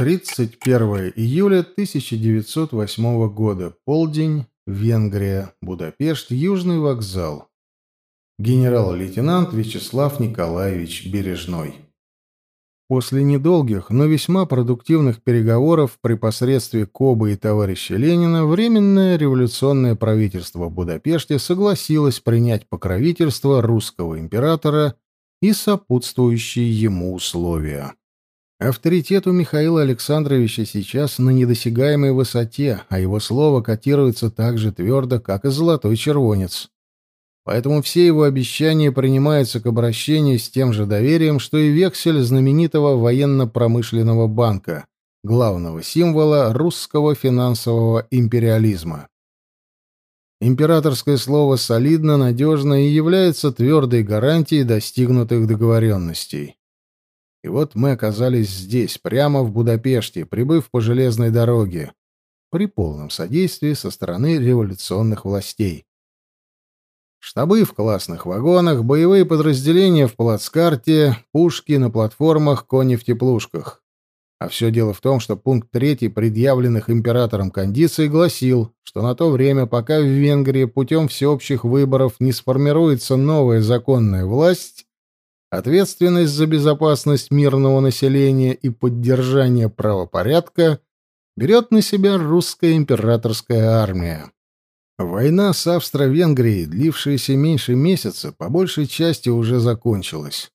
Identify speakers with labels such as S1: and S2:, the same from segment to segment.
S1: 31 июля 1908 года. Полдень. Венгрия. Будапешт. Южный вокзал. Генерал-лейтенант Вячеслав Николаевич Бережной. После недолгих, но весьма продуктивных переговоров при посредстве Кобы и товарища Ленина Временное революционное правительство Будапеште согласилось принять покровительство русского императора и сопутствующие ему условия. Авторитет у Михаила Александровича сейчас на недосягаемой высоте, а его слово котируется так же твердо, как и золотой червонец. Поэтому все его обещания принимаются к обращению с тем же доверием, что и вексель знаменитого военно-промышленного банка, главного символа русского финансового империализма. Императорское слово солидно, надежно и является твердой гарантией достигнутых договоренностей. И вот мы оказались здесь, прямо в Будапеште, прибыв по железной дороге, при полном содействии со стороны революционных властей. Штабы в классных вагонах, боевые подразделения в плацкарте, пушки на платформах, кони в теплушках. А все дело в том, что пункт третий предъявленных императором кондиций гласил, что на то время, пока в Венгрии путем всеобщих выборов не сформируется новая законная власть, ответственность за безопасность мирного населения и поддержание правопорядка берет на себя русская императорская армия. Война с Австро-Венгрией, длившаяся меньше месяца, по большей части уже закончилась.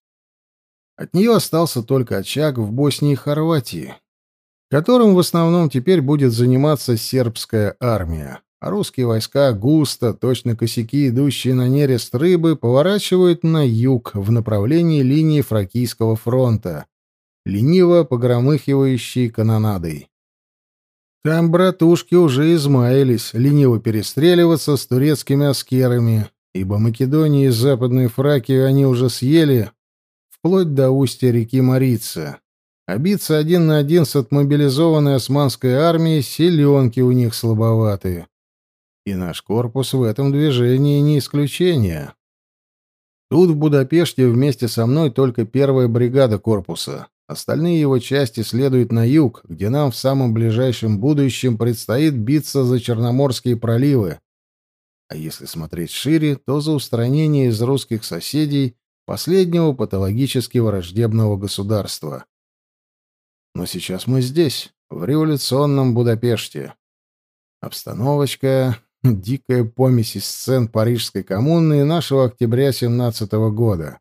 S1: От нее остался только очаг в Боснии и Хорватии, которым в основном теперь будет заниматься сербская армия. А русские войска густо, точно косяки, идущие на нерест рыбы, поворачивают на юг в направлении линии Фракийского фронта, лениво погромыхивающей канонадой. Там братушки уже измаялись лениво перестреливаться с турецкими аскерами, ибо Македонии и Западной Фракию они уже съели вплоть до устья реки Марица. А биться один на один с отмобилизованной османской армией селенки у них слабоватые. И наш корпус в этом движении не исключение. Тут в Будапеште вместе со мной только первая бригада корпуса. Остальные его части следуют на юг, где нам в самом ближайшем будущем предстоит биться за Черноморские проливы. А если смотреть шире, то за устранение из русских соседей последнего патологически враждебного государства. Но сейчас мы здесь, в революционном Будапеште. Обстановочка — дикая помесь из сцен Парижской коммуны и нашего октября 17 года.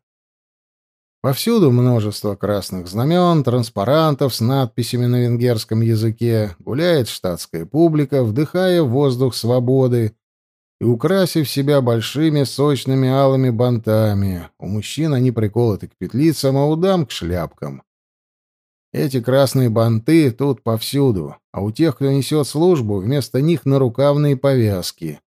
S1: Повсюду множество красных знамен, транспарантов с надписями на венгерском языке, гуляет штатская публика, вдыхая воздух свободы и украсив себя большими сочными алыми бантами. У мужчин они приколоты к петлицам, а у дам — к шляпкам. Эти красные банты тут повсюду, а у тех, кто несет службу, вместо них нарукавные повязки.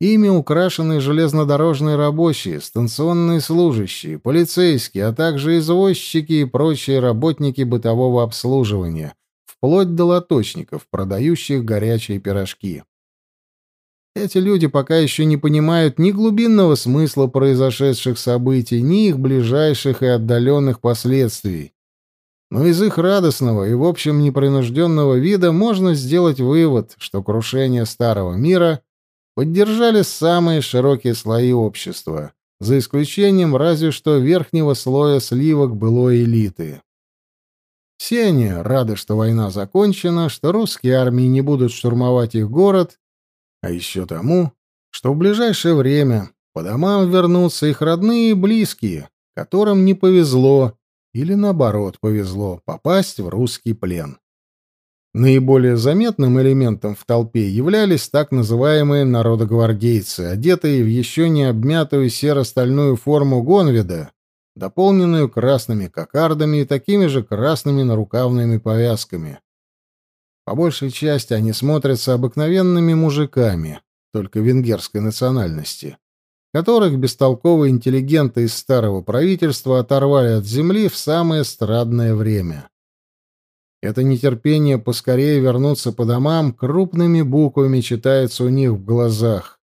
S1: Ими украшены железнодорожные рабочие, станционные служащие, полицейские, а также извозчики и прочие работники бытового обслуживания, вплоть до лоточников, продающих горячие пирожки. Эти люди пока еще не понимают ни глубинного смысла произошедших событий, ни их ближайших и отдаленных последствий. Но из их радостного и, в общем, непринужденного вида можно сделать вывод, что крушение старого мира — поддержали самые широкие слои общества, за исключением разве что верхнего слоя сливок былой элиты. Все они рады, что война закончена, что русские армии не будут штурмовать их город, а еще тому, что в ближайшее время по домам вернутся их родные и близкие, которым не повезло или, наоборот, повезло попасть в русский плен. Наиболее заметным элементом в толпе являлись так называемые народогвардейцы, одетые в еще не обмятую серо-стальную форму гонведа, дополненную красными кокардами и такими же красными нарукавными повязками. По большей части они смотрятся обыкновенными мужиками, только венгерской национальности, которых бестолковые интеллигенты из старого правительства оторвали от земли в самое страдное время. Это нетерпение поскорее вернуться по домам крупными буквами читается у них в глазах.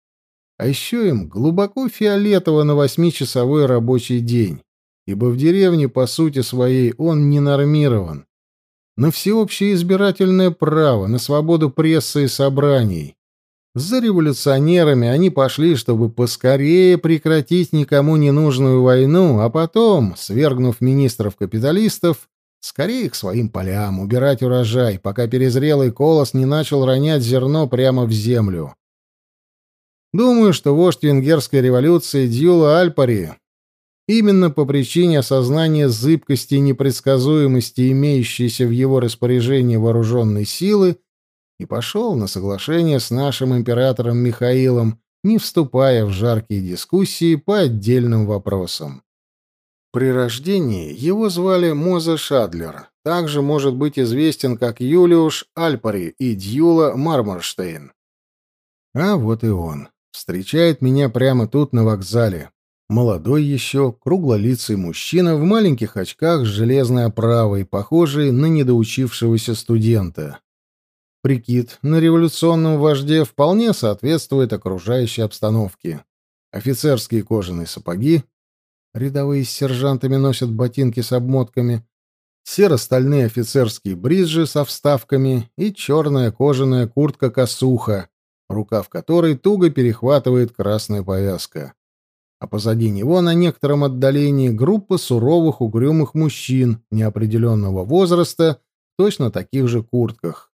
S1: А еще им глубоко фиолетово на восьмичасовой рабочий день, ибо в деревне, по сути своей, он не нормирован. на всеобщее избирательное право, на свободу прессы и собраний. За революционерами они пошли, чтобы поскорее прекратить никому не нужную войну, а потом, свергнув министров-капиталистов, скорее к своим полям, убирать урожай, пока перезрелый колос не начал ронять зерно прямо в землю. Думаю, что вождь венгерской революции Дьюла Альпари именно по причине осознания зыбкости и непредсказуемости имеющейся в его распоряжении вооруженной силы и пошел на соглашение с нашим императором Михаилом, не вступая в жаркие дискуссии по отдельным вопросам. При рождении его звали Моза Шадлер, также может быть известен как Юлиуш Альпари и Дьюла Марморштейн. А вот и он. Встречает меня прямо тут, на вокзале. Молодой еще, круглолицый мужчина в маленьких очках с железной оправой, похожий на недоучившегося студента. Прикид на революционном вожде вполне соответствует окружающей обстановке. Офицерские кожаные сапоги, рядовые с сержантами носят ботинки с обмотками, серо-стальные офицерские бриджи со вставками и черная кожаная куртка-косуха, рукав которой туго перехватывает красная повязка. А позади него на некотором отдалении группа суровых угрюмых мужчин неопределенного возраста точно таких же куртках.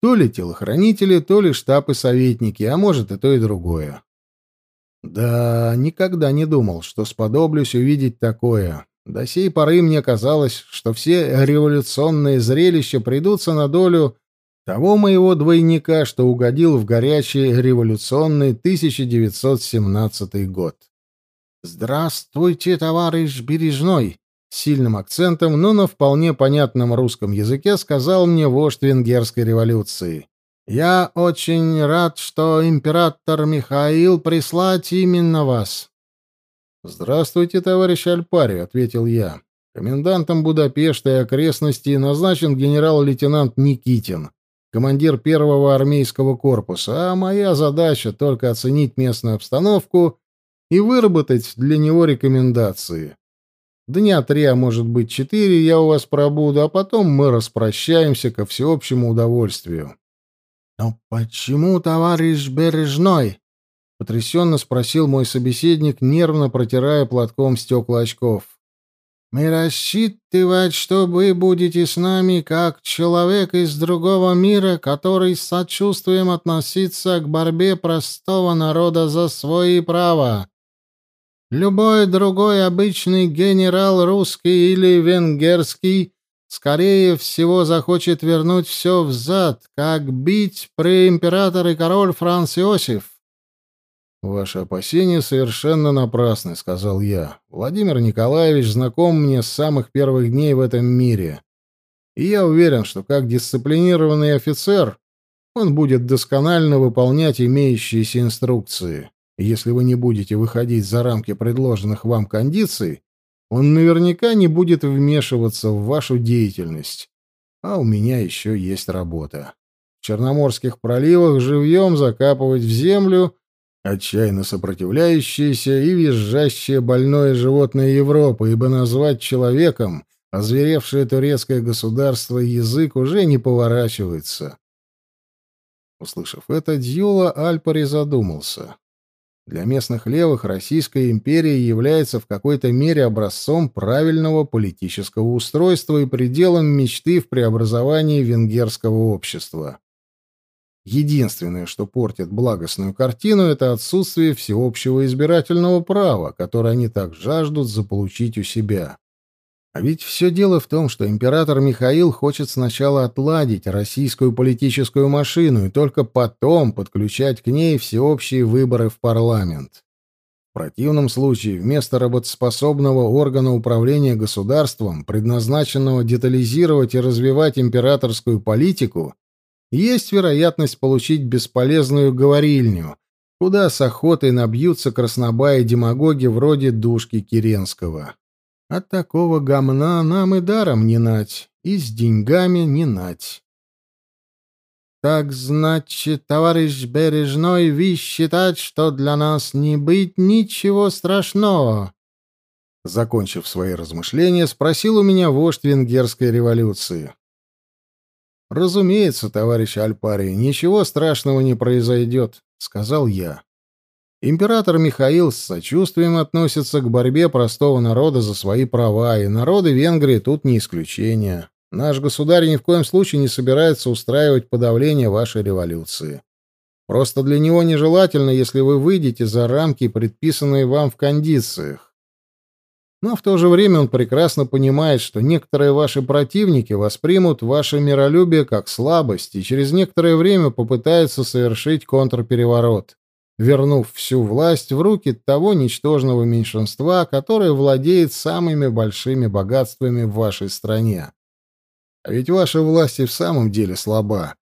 S1: То ли телохранители, то ли штаб и советники, а может и то, и другое. Да, никогда не думал, что сподоблюсь увидеть такое. До сей поры мне казалось, что все революционные зрелища придутся на долю того моего двойника, что угодил в горячий революционный 1917 год. «Здравствуйте, товарищ Бережной!» Сильным акцентом, но на вполне понятном русском языке сказал мне вождь венгерской революции. «Я очень рад, что император Михаил прислать именно вас». «Здравствуйте, товарищ Альпари», — ответил я. «Комендантом Будапешта и окрестностей назначен генерал-лейтенант Никитин, командир первого армейского корпуса, а моя задача — только оценить местную обстановку и выработать для него рекомендации. Дня три, а может быть четыре я у вас пробуду, а потом мы распрощаемся ко всеобщему удовольствию. — Но почему, товарищ Бережной? — потрясенно спросил мой собеседник, нервно протирая платком стекла очков. — Мы рассчитывать, что вы будете с нами как человек из другого мира, который с сочувствием относится к борьбе простого народа за свои права. Любой другой обычный генерал русский или венгерский скорее всего захочет вернуть все взад, как бить при император и король Франц Иосиф. «Ваши опасения совершенно напрасны», — сказал я. «Владимир Николаевич знаком мне с самых первых дней в этом мире. И я уверен, что как дисциплинированный офицер он будет досконально выполнять имеющиеся инструкции. Если вы не будете выходить за рамки предложенных вам кондиций, он наверняка не будет вмешиваться в вашу деятельность. А у меня еще есть работа. В Черноморских проливах живьем закапывать в землю отчаянно сопротивляющееся и визжащее больное животное Европы, ибо назвать человеком озверевшее турецкое государство язык уже не поворачивается. Услышав это, Дьюла Альпари задумался. Для местных левых Российская империя является в какой-то мере образцом правильного политического устройства и пределом мечты в преобразовании венгерского общества. Единственное, что портит благостную картину, это отсутствие всеобщего избирательного права, которое они так жаждут заполучить у себя. А ведь все дело в том, что император Михаил хочет сначала отладить российскую политическую машину и только потом подключать к ней всеобщие выборы в парламент. В противном случае вместо работоспособного органа управления государством, предназначенного детализировать и развивать императорскую политику, есть вероятность получить бесполезную говорильню, куда с охотой набьются краснобаи демагоги вроде Душки Керенского. От такого гамна нам и даром не нать, и с деньгами не нать. Так значит, товарищ Бережной, вы считать, что для нас не быть ничего страшного? Закончив свои размышления, спросил у меня вождь венгерской революции. Разумеется, товарищ Альпари, ничего страшного не произойдет, сказал я. Император Михаил с сочувствием относится к борьбе простого народа за свои права, и народы Венгрии тут не исключение. Наш государь ни в коем случае не собирается устраивать подавление вашей революции. Просто для него нежелательно, если вы выйдете за рамки, предписанные вам в кондициях. Но в то же время он прекрасно понимает, что некоторые ваши противники воспримут ваше миролюбие как слабость и через некоторое время попытаются совершить контрпереворот, вернув всю власть в руки того ничтожного меньшинства, которое владеет самыми большими богатствами в вашей стране. А ведь ваша власть и в самом деле слаба.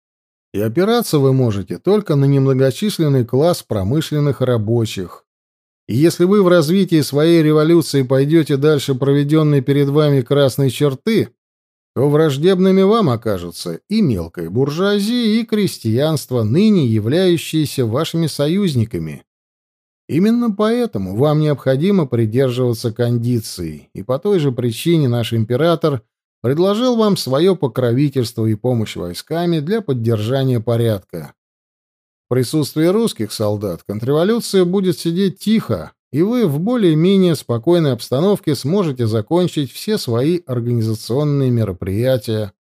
S1: И опираться вы можете только на немногочисленный класс промышленных рабочих. И если вы в развитии своей революции пойдете дальше проведенной перед вами красной черты, то враждебными вам окажутся и мелкая буржуазия, и крестьянство, ныне являющиеся вашими союзниками. Именно поэтому вам необходимо придерживаться кондиций, и по той же причине наш император – предложил вам свое покровительство и помощь войсками для поддержания порядка. В присутствии русских солдат контрреволюция будет сидеть тихо, и вы в более-менее спокойной обстановке сможете закончить все свои организационные мероприятия.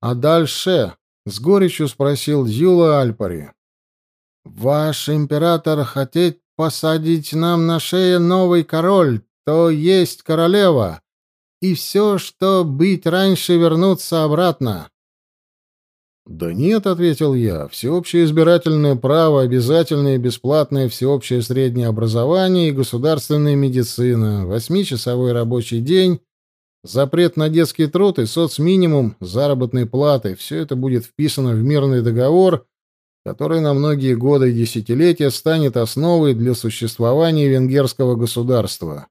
S1: А дальше, с горечью спросил Дюла Альпари. Ваш император хотеть посадить нам на шею новый король, то есть королева, и все, что быть раньше, вернуться обратно. «Да нет», — ответил я, — «всеобщее избирательное право, обязательное бесплатное всеобщее среднее образование и государственная медицина, восьмичасовой рабочий день, запрет на детский труд и соцминимум заработной платы — все это будет вписано в мирный договор, который на многие годы и десятилетия станет основой для существования венгерского государства.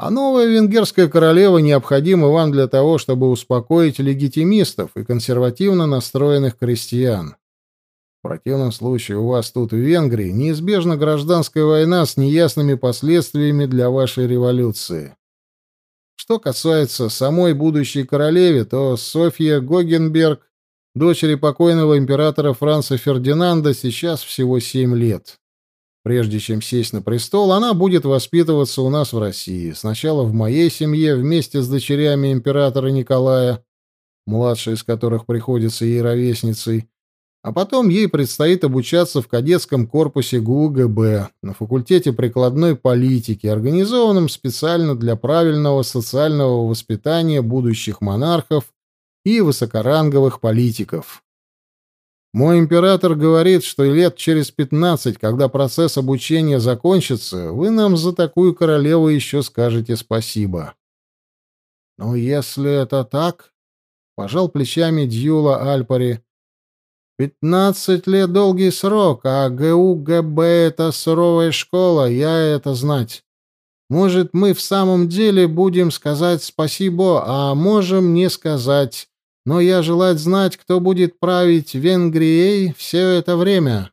S1: А новая венгерская королева необходима вам для того, чтобы успокоить легитимистов и консервативно настроенных крестьян. В противном случае у вас тут в Венгрии неизбежна гражданская война с неясными последствиями для вашей революции. Что касается самой будущей королевы, то Софья Гогенберг, дочери покойного императора Франца Фердинанда, сейчас всего семь лет. Прежде чем сесть на престол, она будет воспитываться у нас в России. Сначала в моей семье вместе с дочерями императора Николая, младшая из которых приходится ей ровесницей, а потом ей предстоит обучаться в кадетском корпусе ГУГБ на факультете прикладной политики, организованном специально для правильного социального воспитания будущих монархов и высокоранговых политиков. Мой император говорит, что лет через пятнадцать, когда процесс обучения закончится, вы нам за такую королеву еще скажете спасибо. Ну, если это так, пожал плечами Дьюла Альпари. Пятнадцать лет долгий срок, а ГУГБ — это суровая школа, я это знать. Может, мы в самом деле будем сказать спасибо, а можем не сказать но я желать знать, кто будет править Венгрией все это время.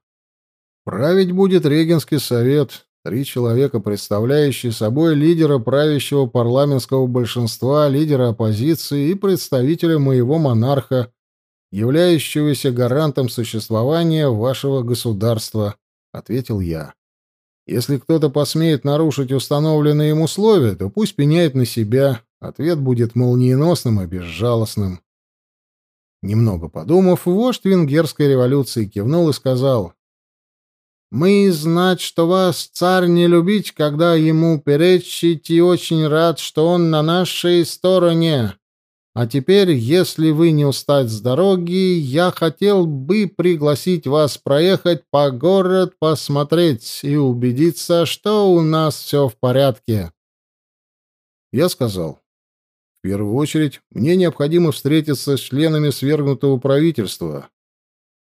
S1: Править будет Регенский совет, три человека, представляющие собой лидера правящего парламентского большинства, лидера оппозиции и представителя моего монарха, являющегося гарантом существования вашего государства, ответил я. Если кто-то посмеет нарушить установленные им условия, то пусть пеняет на себя. Ответ будет молниеносным и безжалостным. Немного подумав, вождь венгерской революции кивнул и сказал, «Мы знать, что вас царь не любить, когда ему перечить, и очень рад, что он на нашей стороне. А теперь, если вы не устать с дороги, я хотел бы пригласить вас проехать по город, посмотреть и убедиться, что у нас все в порядке». Я сказал, первую очередь, мне необходимо встретиться с членами свергнутого правительства.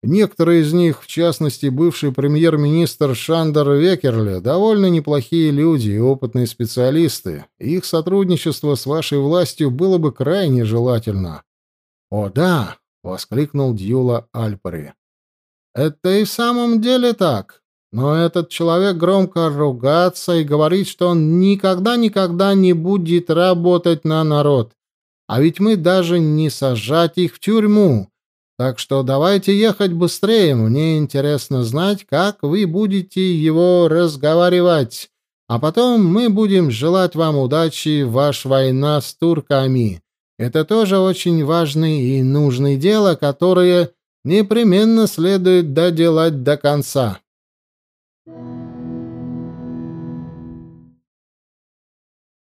S1: Некоторые из них, в частности, бывший премьер-министр Шандер Векерле, довольно неплохие люди и опытные специалисты. Их сотрудничество с вашей властью было бы крайне желательно. «О, да!» — воскликнул Дьюла Альпари. «Это и в самом деле так. Но этот человек громко ругаться и говорит, что он никогда-никогда не будет работать на народ. А ведь мы даже не сажать их в тюрьму, Так что давайте ехать быстрее, мне интересно знать, как вы будете его разговаривать, а потом мы будем желать вам удачи в ваш война с турками. Это тоже очень важное и нужное дело, которое непременно следует доделать до конца. you.